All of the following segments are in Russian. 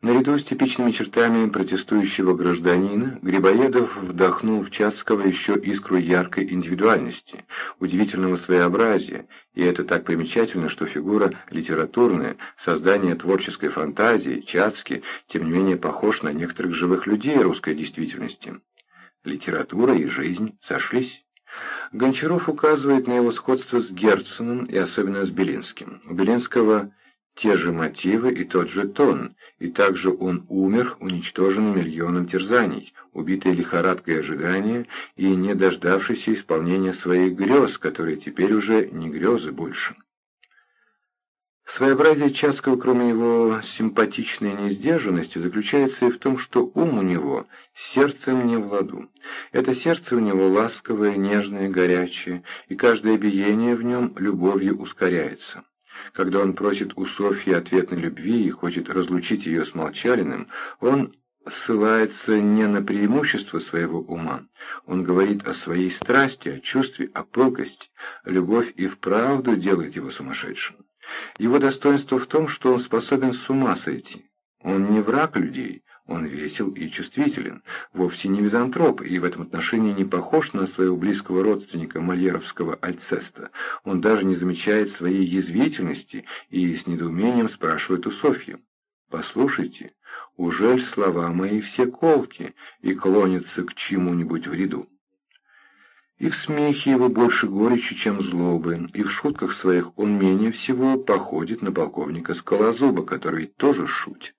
Наряду с типичными чертами протестующего гражданина, Грибоедов вдохнул в Чацкого еще искру яркой индивидуальности, удивительного своеобразия, и это так примечательно, что фигура литературная, создание творческой фантазии, Чацкий, тем не менее похож на некоторых живых людей русской действительности. Литература и жизнь сошлись. Гончаров указывает на его сходство с Герценом и особенно с Белинским. У Белинского те же мотивы и тот же тон, и также он умер, уничтоженный миллионом терзаний, убитый лихорадкой ожидания и не дождавшийся исполнения своих грез, которые теперь уже не грезы больше. Своеобразие Чацкого, кроме его симпатичной несдержанности, заключается и в том, что ум у него сердцем не в ладу. Это сердце у него ласковое, нежное, горячее, и каждое биение в нем любовью ускоряется. Когда он просит у Софьи ответной любви и хочет разлучить ее с Молчалиным, он ссылается не на преимущество своего ума. Он говорит о своей страсти, о чувстве, о пылкости. Любовь и вправду делает его сумасшедшим. Его достоинство в том, что он способен с ума сойти. Он не враг людей, он весел и чувствителен, вовсе не мизантроп и в этом отношении не похож на своего близкого родственника мольеровского Альцеста. Он даже не замечает своей язвительности и с недоумением спрашивает у Софьи. «Послушайте, ужель слова мои все колки и клонятся к чему-нибудь вреду?» И в смехе его больше горечи, чем злобы, и в шутках своих он менее всего походит на полковника Скалозуба, который тоже шутит.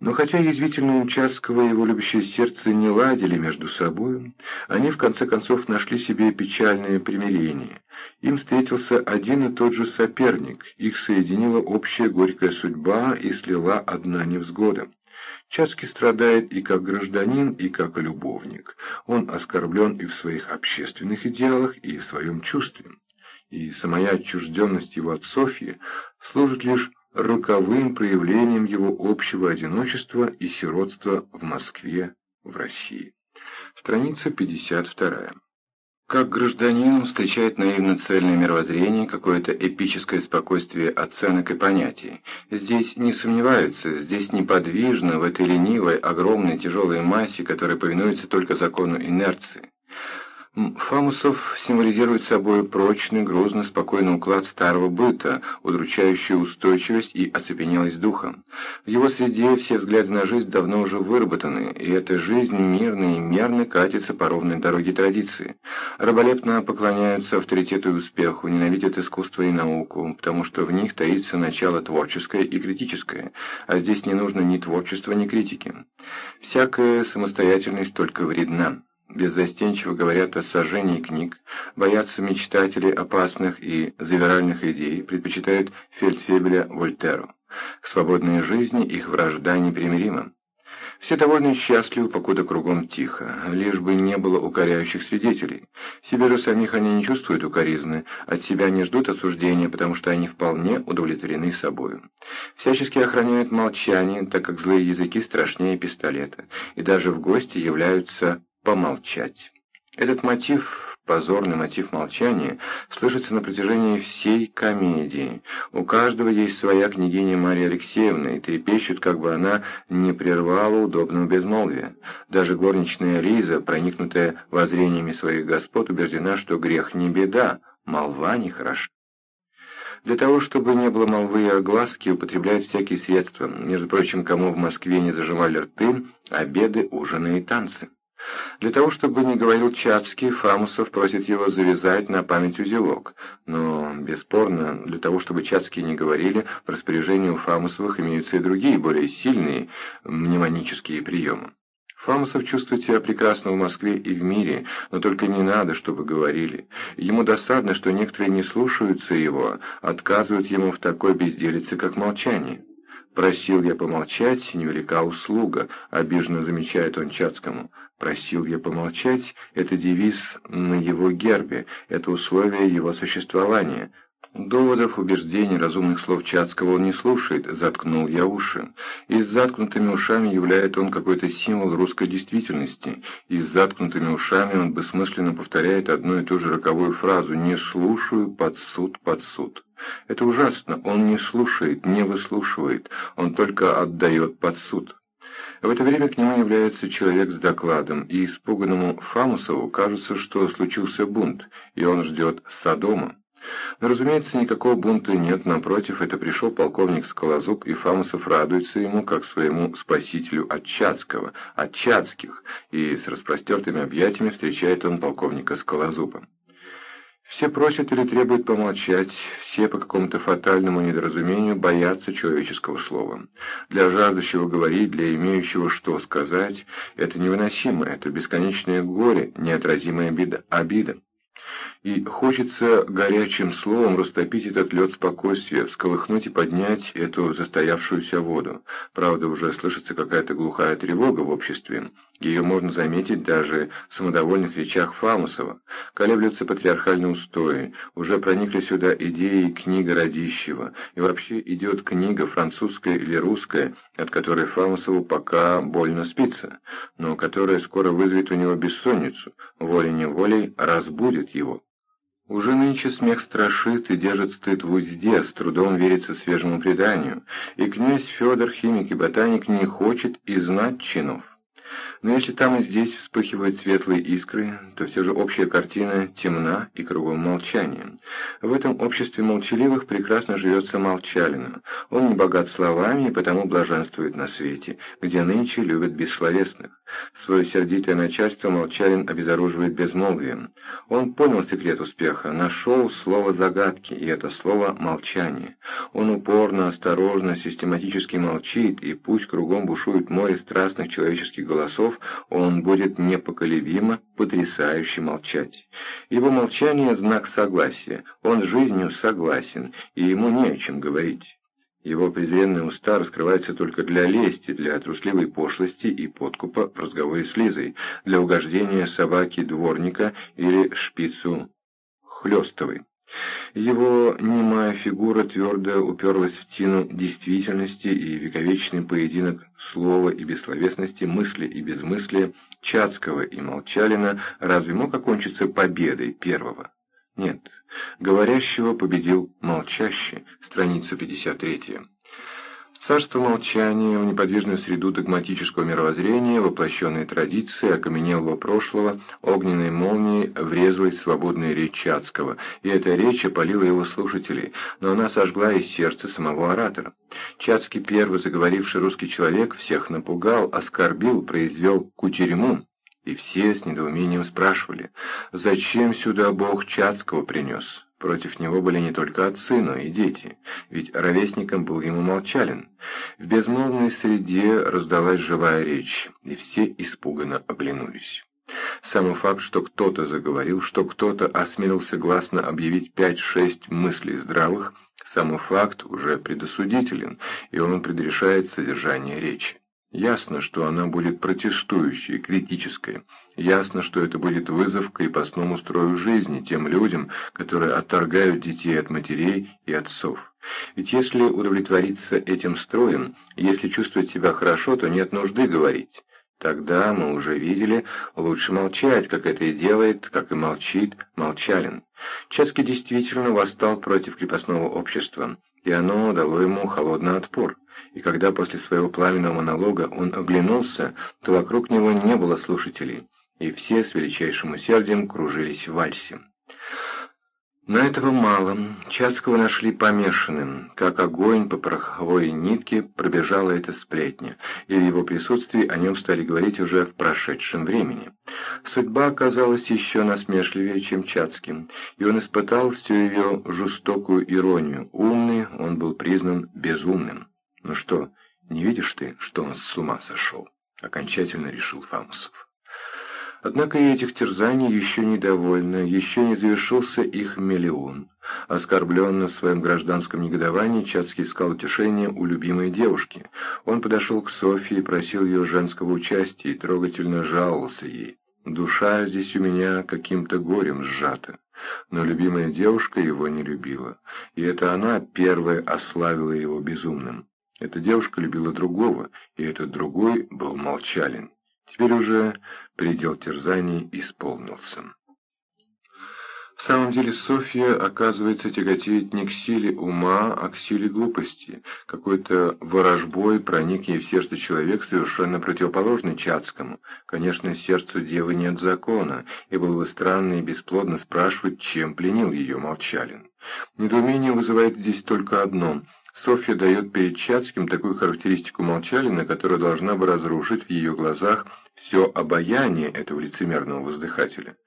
Но хотя язвительно Чацкого и его любящее сердце не ладили между собою, они в конце концов нашли себе печальное примирение. Им встретился один и тот же соперник, их соединила общая горькая судьба и слила одна невзгода. Чацкий страдает и как гражданин, и как любовник. Он оскорблен и в своих общественных идеалах, и в своем чувстве. И самая отчужденность его от Софьи служит лишь роковым проявлением его общего одиночества и сиротства в Москве, в России. Страница 52. Как гражданин встречает наивно-цельное мировоззрение, какое-то эпическое спокойствие оценок и понятий. Здесь не сомневаются, здесь неподвижно, в этой ленивой, огромной, тяжелой массе, которая повинуется только закону инерции. Фамусов символизирует собой прочный, грузный, спокойный уклад старого быта, удручающую устойчивость и оцепенелость духа. В его среде все взгляды на жизнь давно уже выработаны, и эта жизнь мирно и мерно катится по ровной дороге традиции. Раболепно поклоняются авторитету и успеху, ненавидят искусство и науку, потому что в них таится начало творческое и критическое, а здесь не нужно ни творчества, ни критики. Всякая самостоятельность только вредна беззастенчиво говорят о сожжении книг, боятся мечтателей опасных и завиральных идей, предпочитают фельдфебеля Вольтеру. К свободной жизни их вражда непримирима. Все довольно счастливы, покуда кругом тихо, лишь бы не было укоряющих свидетелей. Себе же самих они не чувствуют укоризны, от себя не ждут осуждения, потому что они вполне удовлетворены собою. Всячески охраняют молчание, так как злые языки страшнее пистолета, и даже в гости являются помолчать. Этот мотив, позорный мотив молчания, слышится на протяжении всей комедии. У каждого есть своя княгиня Мария Алексеевна, и трепещут, как бы она не прервала удобного безмолвия. Даже горничная Лиза, проникнутая воззрениями своих господ, убеждена, что грех не беда, молва не хороша. Для того, чтобы не было молвы и огласки, употребляют всякие средства. Между прочим, кому в Москве не зажимали рты, обеды, ужины и танцы. Для того, чтобы не говорил Чацкий, Фамусов просит его завязать на память узелок. Но, бесспорно, для того, чтобы Чацкие не говорили, в распоряжении у Фамусовых имеются и другие, более сильные мнемонические приемы. Фамусов чувствует себя прекрасно в Москве и в мире, но только не надо, чтобы говорили. Ему досадно, что некоторые не слушаются его, отказывают ему в такой безделице, как молчание. «Просил я помолчать, невелика услуга», — обиженно замечает он Чацкому. «Просил я помолчать» — это девиз на его гербе, это условие его существования. Доводов, убеждений, разумных слов Чацкого он не слушает, заткнул я уши. И с заткнутыми ушами являет он какой-то символ русской действительности, и с заткнутыми ушами он бессмысленно повторяет одну и ту же роковую фразу «не слушаю, под суд, под суд». Это ужасно, он не слушает, не выслушивает, он только отдает под суд. В это время к нему является человек с докладом, и испуганному Фамусову кажется, что случился бунт, и он ждет Содома. Но, разумеется, никакого бунта нет, напротив, это пришел полковник Скалозуб, и Фамусов радуется ему, как своему спасителю от Чацкого, от Чацких, и с распростертыми объятиями встречает он полковника Скалозуба. Все просят или требуют помолчать, все по какому-то фатальному недоразумению боятся человеческого слова. Для жаждущего говорить, для имеющего что сказать, это невыносимо, это бесконечное горе, неотразимая обида. обида и хочется горячим словом растопить этот лед спокойствия, всколыхнуть и поднять эту застоявшуюся воду. Правда, уже слышится какая-то глухая тревога в обществе. Ее можно заметить даже в самодовольных речах Фамусова. Колеблются патриархальные устои, уже проникли сюда идеи книга Радищева, и вообще идет книга французская или русская, от которой Фамусову пока больно спится, но которая скоро вызовет у него бессонницу, волей-неволей разбудит его. Уже нынче смех страшит и держит стыд в узде, с трудом верится свежему преданию, и князь Федор, химик и ботаник, не хочет и знать чинов. Но если там и здесь вспыхивают светлые искры, то все же общая картина темна и кругом молчание. В этом обществе молчаливых прекрасно живется молчалина. Он не богат словами и потому блаженствует на свете, где нынче любят бессловесных. Свое сердитое начальство молчалин обезоруживает безмолвием. Он понял секрет успеха, нашел слово загадки, и это слово «молчание». Он упорно, осторожно, систематически молчит, и пусть кругом бушует море страстных человеческих голосов, он будет непоколебимо, потрясающе молчать. Его молчание – знак согласия, он жизнью согласен, и ему не о чем говорить. Его презренные уста раскрываются только для лести, для трусливой пошлости и подкупа в разговоре с Лизой, для угождения собаки дворника или шпицу хлестовой. Его немая фигура твердо уперлась в тину действительности и вековечный поединок слова и бессловесности, мысли и безмыслия, Чацкого и Молчалина разве мог окончиться победой первого? Нет, говорящего победил молчащий, страница 53 царство молчания, в неподвижную среду догматического мировоззрения, воплощенной традиции, окаменелого прошлого, огненной молнией врезалась свободная речь Чацкого, и эта речь опалила его слушателей, но она сожгла и сердце самого оратора. Чацкий, первый заговоривший русский человек, всех напугал, оскорбил, произвел кутерьму, и все с недоумением спрашивали, зачем сюда Бог Чацкого принес? Против него были не только отцы, но и дети, ведь ровесником был ему молчален. В безмолвной среде раздалась живая речь, и все испуганно оглянулись. Самый факт, что кто-то заговорил, что кто-то осмелился гласно объявить пять-шесть мыслей здравых, самый факт уже предосудителен, и он предрешает содержание речи. Ясно, что она будет протестующей, критической. Ясно, что это будет вызов к крепостному строю жизни тем людям, которые отторгают детей от матерей и отцов. Ведь если удовлетвориться этим строем, если чувствовать себя хорошо, то нет нужды говорить. Тогда, мы уже видели, лучше молчать, как это и делает, как и молчит Молчалин. Чески действительно восстал против крепостного общества, и оно дало ему холодный отпор и когда после своего пламенного монолога он оглянулся, то вокруг него не было слушателей, и все с величайшим усердием кружились в вальсе. Но этого мало. Чацкого нашли помешанным. Как огонь по пороховой нитке пробежала эта сплетня, и в его присутствии о нем стали говорить уже в прошедшем времени. Судьба оказалась еще насмешливее, чем Чацким, и он испытал всю ее жестокую иронию. Умный, он был признан безумным. «Ну что, не видишь ты, что он с ума сошел?» — окончательно решил Фамусов. Однако и этих терзаний еще недовольно, еще не завершился их миллион. Оскорбленный в своем гражданском негодовании, Чацкий искал утешения у любимой девушки. Он подошел к Софье и просил ее женского участия и трогательно жаловался ей. «Душа здесь у меня каким-то горем сжата. Но любимая девушка его не любила, и это она первая ославила его безумным. Эта девушка любила другого, и этот другой был молчален. Теперь уже предел терзаний исполнился. В самом деле Софья, оказывается, тяготеет не к силе ума, а к силе глупости. Какой-то ворожбой проник ей в сердце человек, совершенно противоположный Чацкому. Конечно, сердцу девы нет закона, и было бы странно и бесплодно спрашивать, чем пленил ее Молчалин. Недоумение вызывает здесь только одно – Софья дает перед Чацким такую характеристику Молчалина, которая должна бы разрушить в ее глазах все обаяние этого лицемерного воздыхателя.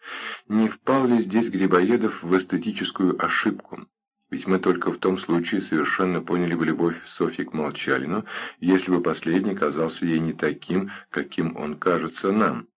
Не впал ли здесь Грибоедов в эстетическую ошибку? Ведь мы только в том случае совершенно поняли бы любовь Софьи к Молчалину, если бы последний казался ей не таким, каким он кажется нам.